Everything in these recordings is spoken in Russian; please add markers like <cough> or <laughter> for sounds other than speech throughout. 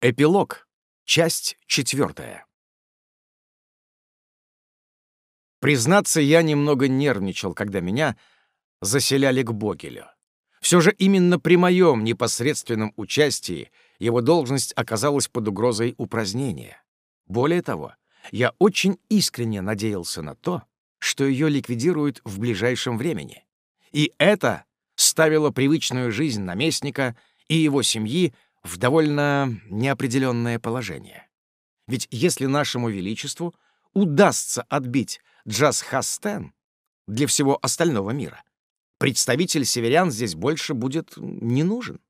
Эпилог. Часть четвертая. Признаться, я немного нервничал, когда меня заселяли к Богелю. Все же именно при моем непосредственном участии его должность оказалась под угрозой упразднения. Более того, я очень искренне надеялся на то, что ее ликвидируют в ближайшем времени. И это ставило привычную жизнь наместника и его семьи в довольно неопределенное положение. Ведь если нашему величеству удастся отбить Джаз-Хастен для всего остального мира, представитель северян здесь больше будет не нужен.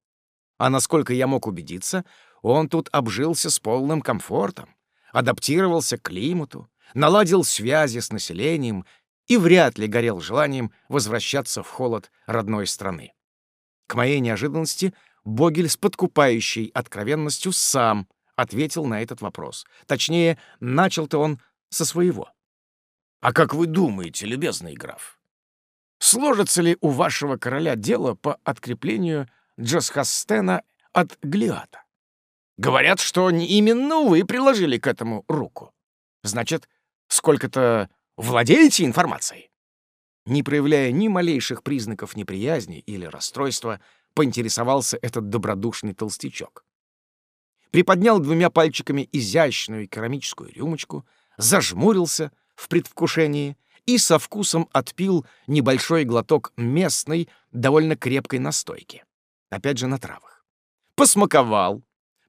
А насколько я мог убедиться, он тут обжился с полным комфортом, адаптировался к климату, наладил связи с населением и вряд ли горел желанием возвращаться в холод родной страны. К моей неожиданности Богель с подкупающей откровенностью сам ответил на этот вопрос. Точнее, начал-то он со своего. «А как вы думаете, любезный граф, сложится ли у вашего короля дело по откреплению Джасхастена от Глиата? Говорят, что именно вы приложили к этому руку. Значит, сколько-то владеете информацией?» Не проявляя ни малейших признаков неприязни или расстройства, поинтересовался этот добродушный толстячок. Приподнял двумя пальчиками изящную керамическую рюмочку, зажмурился в предвкушении и со вкусом отпил небольшой глоток местной, довольно крепкой настойки. Опять же на травах. Посмаковал,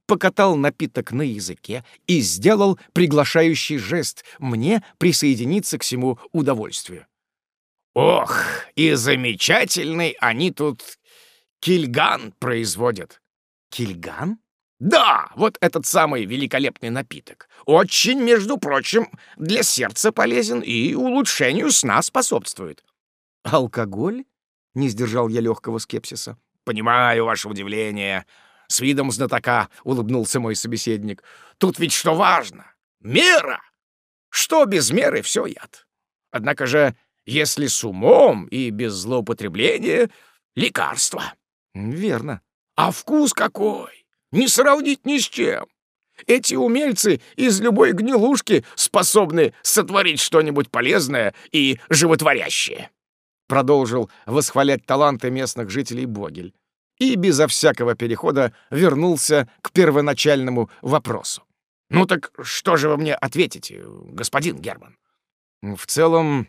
покатал напиток на языке и сделал приглашающий жест мне присоединиться к всему удовольствию. «Ох, и замечательный они тут Кильган производят. Кильган? Да, вот этот самый великолепный напиток. Очень, между прочим, для сердца полезен и улучшению сна способствует. Алкоголь? Не сдержал я легкого скепсиса. Понимаю ваше удивление. С видом знатока улыбнулся мой собеседник. Тут ведь что важно? Мера! Что без меры, все яд. Однако же, если с умом и без злоупотребления — лекарство. Верно. А вкус какой! Не сравнить ни с чем. Эти умельцы из любой гнилушки способны сотворить что-нибудь полезное и животворящее. Продолжил восхвалять таланты местных жителей Богель и безо всякого перехода вернулся к первоначальному вопросу. «Ну так что же вы мне ответите, господин Герман?» «В целом,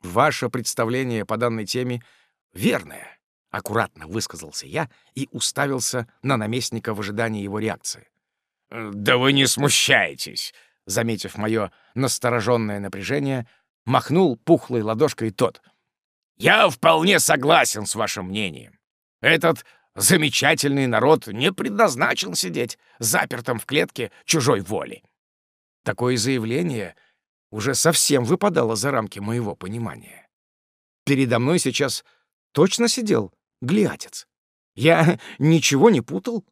ваше представление по данной теме верное. — аккуратно высказался я и уставился на наместника в ожидании его реакции. «Э, «Да вы не смущайтесь!» — заметив мое настороженное напряжение, махнул пухлой ладошкой тот. «Я вполне согласен с вашим мнением. Этот замечательный народ не предназначен сидеть запертым в клетке чужой воли». Такое заявление уже совсем выпадало за рамки моего понимания. Передо мной сейчас точно сидел Глиатец. Я <laughs> ничего не путал?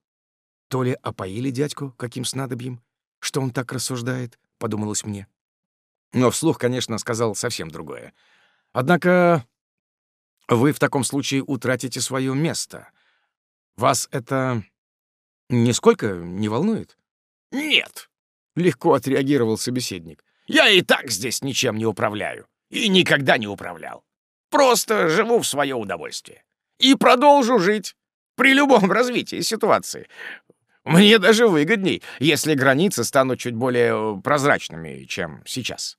То ли опоили дядьку каким снадобьем, что он так рассуждает, подумалось мне. Но вслух, конечно, сказал совсем другое. Однако вы в таком случае утратите свое место. Вас это нисколько не волнует? Нет, легко отреагировал собеседник. Я и так здесь ничем не управляю. И никогда не управлял. Просто живу в свое удовольствие и продолжу жить при любом развитии ситуации. Мне даже выгодней, если границы станут чуть более э, прозрачными, чем сейчас.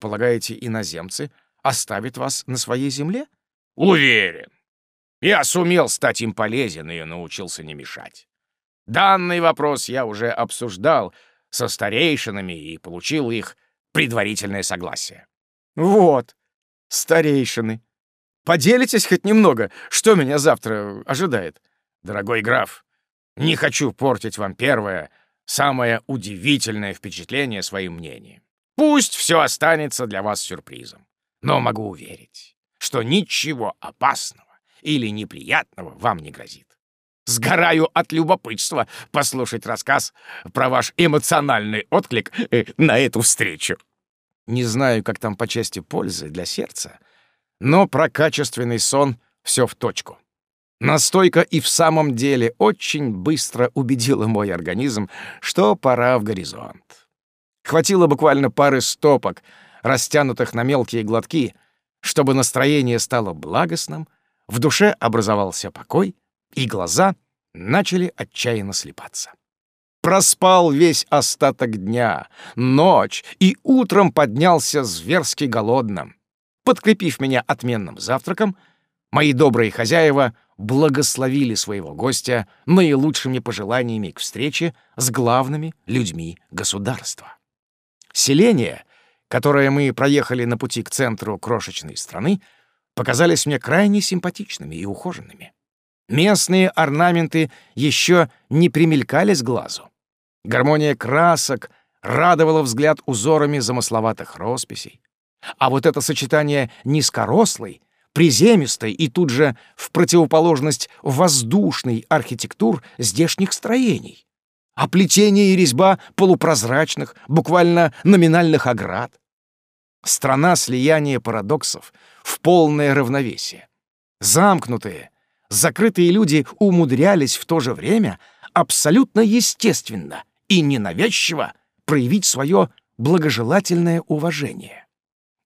Полагаете, иноземцы оставят вас на своей земле? Уверен. Я сумел стать им полезен и научился не мешать. Данный вопрос я уже обсуждал со старейшинами и получил их предварительное согласие. Вот, старейшины. Поделитесь хоть немного, что меня завтра ожидает? Дорогой граф, не хочу портить вам первое, самое удивительное впечатление своим мнением. Пусть все останется для вас сюрпризом. Но могу уверить, что ничего опасного или неприятного вам не грозит. Сгораю от любопытства послушать рассказ про ваш эмоциональный отклик э, на эту встречу. Не знаю, как там по части пользы для сердца, но про качественный сон все в точку. Настойка и в самом деле очень быстро убедила мой организм, что пора в горизонт. Хватило буквально пары стопок, растянутых на мелкие глотки, чтобы настроение стало благостным, в душе образовался покой, и глаза начали отчаянно слепаться. Проспал весь остаток дня, ночь, и утром поднялся зверски голодным. Подкрепив меня отменным завтраком, мои добрые хозяева благословили своего гостя наилучшими пожеланиями к встрече с главными людьми государства. Селения, которые мы проехали на пути к центру крошечной страны, показались мне крайне симпатичными и ухоженными. Местные орнаменты еще не примелькались глазу. Гармония красок радовала взгляд узорами замысловатых росписей. А вот это сочетание низкорослой, приземистой и тут же в противоположность воздушной архитектур здешних строений. Оплетение и резьба полупрозрачных, буквально номинальных оград. Страна слияния парадоксов в полное равновесие. Замкнутые, закрытые люди умудрялись в то же время абсолютно естественно и ненавязчиво проявить свое благожелательное уважение.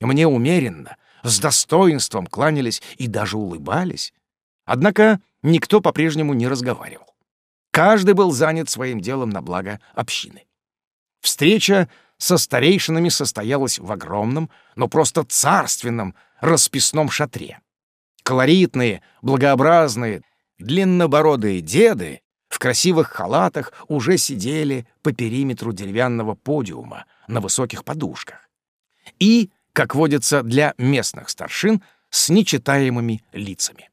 Мне умеренно, с достоинством кланялись и даже улыбались. Однако никто по-прежнему не разговаривал. Каждый был занят своим делом на благо общины. Встреча со старейшинами состоялась в огромном, но просто царственном расписном шатре. Колоритные, благообразные, длиннобородые деды в красивых халатах уже сидели по периметру деревянного подиума на высоких подушках. И, как водится для местных старшин, с нечитаемыми лицами.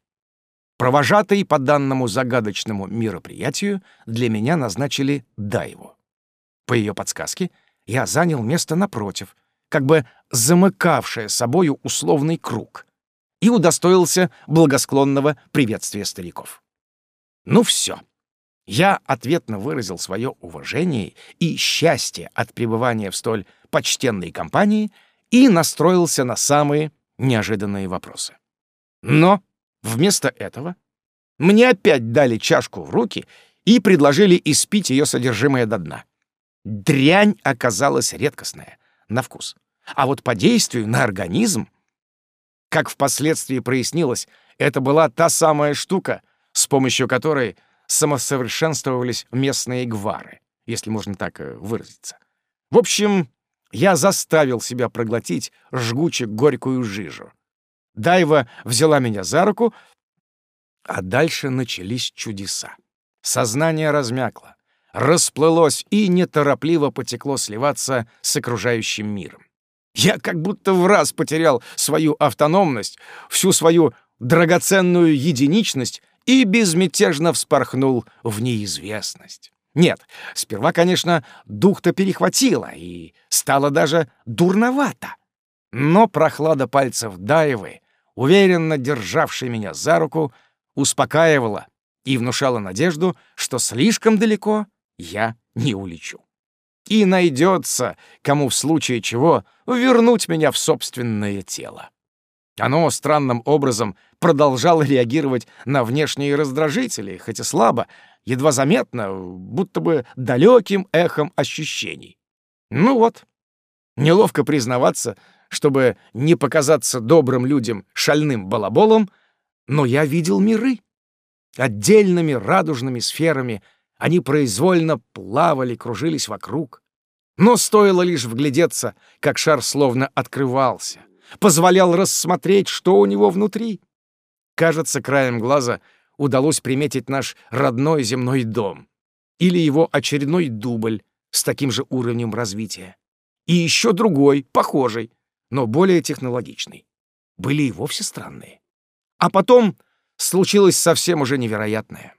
Провожатый по данному загадочному мероприятию для меня назначили Дайву. По ее подсказке я занял место напротив, как бы замыкавшее собою условный круг, и удостоился благосклонного приветствия стариков. Ну все. Я ответно выразил свое уважение и счастье от пребывания в столь почтенной компании и настроился на самые неожиданные вопросы. Но вместо этого мне опять дали чашку в руки и предложили испить ее содержимое до дна. Дрянь оказалась редкостная на вкус. А вот по действию на организм, как впоследствии прояснилось, это была та самая штука, с помощью которой самосовершенствовались местные гвары, если можно так э, выразиться. В общем, я заставил себя проглотить жгуче горькую жижу. Дайва взяла меня за руку, а дальше начались чудеса. Сознание размякло, расплылось и неторопливо потекло сливаться с окружающим миром. Я как будто в раз потерял свою автономность, всю свою драгоценную единичность и безмятежно вспорхнул в неизвестность. Нет, сперва, конечно, дух-то перехватило, и стало даже дурновато. Но прохлада пальцев Даевы, уверенно державшей меня за руку, успокаивала и внушала надежду, что слишком далеко я не улечу. И найдется, кому в случае чего вернуть меня в собственное тело. Оно странным образом продолжало реагировать на внешние раздражители, хотя слабо, едва заметно, будто бы далеким эхом ощущений. Ну вот, неловко признаваться, чтобы не показаться добрым людям шальным балаболом, но я видел миры. Отдельными радужными сферами они произвольно плавали, кружились вокруг. Но стоило лишь вглядеться, как шар словно открывался, позволял рассмотреть, что у него внутри. Кажется, краем глаза удалось приметить наш родной земной дом или его очередной дубль с таким же уровнем развития. И еще другой, похожий, но более технологичный. Были и вовсе странные. А потом случилось совсем уже невероятное.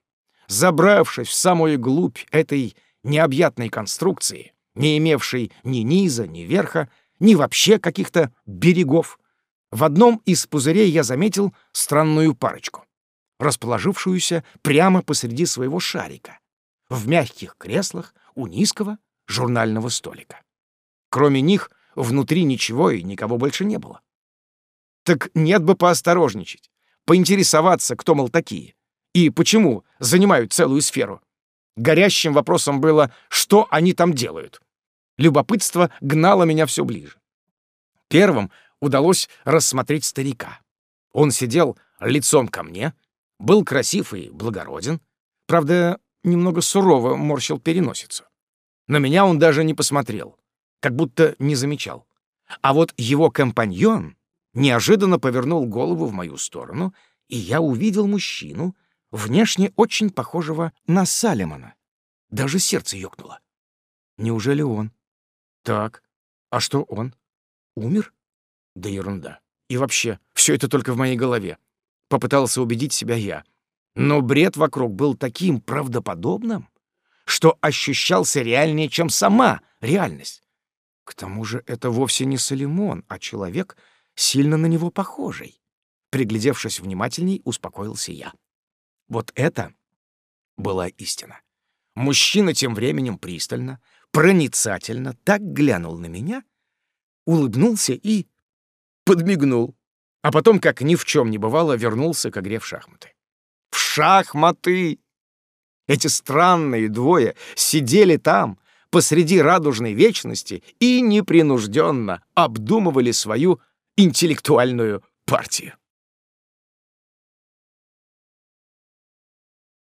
Забравшись в самую глубь этой необъятной конструкции, не имевшей ни низа, ни верха, ни вообще каких-то берегов, в одном из пузырей я заметил странную парочку, расположившуюся прямо посреди своего шарика, в мягких креслах у низкого журнального столика. Кроме них внутри ничего и никого больше не было. Так нет бы поосторожничать, поинтересоваться, кто, мол, такие. И почему занимают целую сферу? Горящим вопросом было, что они там делают. Любопытство гнало меня все ближе. Первым удалось рассмотреть старика. Он сидел лицом ко мне, был красив и благороден, правда, немного сурово морщил переносицу. На меня он даже не посмотрел, как будто не замечал. А вот его компаньон неожиданно повернул голову в мою сторону, и я увидел мужчину, внешне очень похожего на Салемона. Даже сердце ёкнуло. Неужели он? Так, а что он? Умер? Да ерунда. И вообще, все это только в моей голове. Попытался убедить себя я. Но бред вокруг был таким правдоподобным, что ощущался реальнее, чем сама реальность. К тому же это вовсе не Солимон, а человек, сильно на него похожий. Приглядевшись внимательней, успокоился я. Вот это была истина. Мужчина тем временем пристально, проницательно так глянул на меня, улыбнулся и подмигнул, а потом, как ни в чем не бывало, вернулся к игре в шахматы. В шахматы! Эти странные двое сидели там, посреди радужной вечности, и непринужденно обдумывали свою интеллектуальную партию.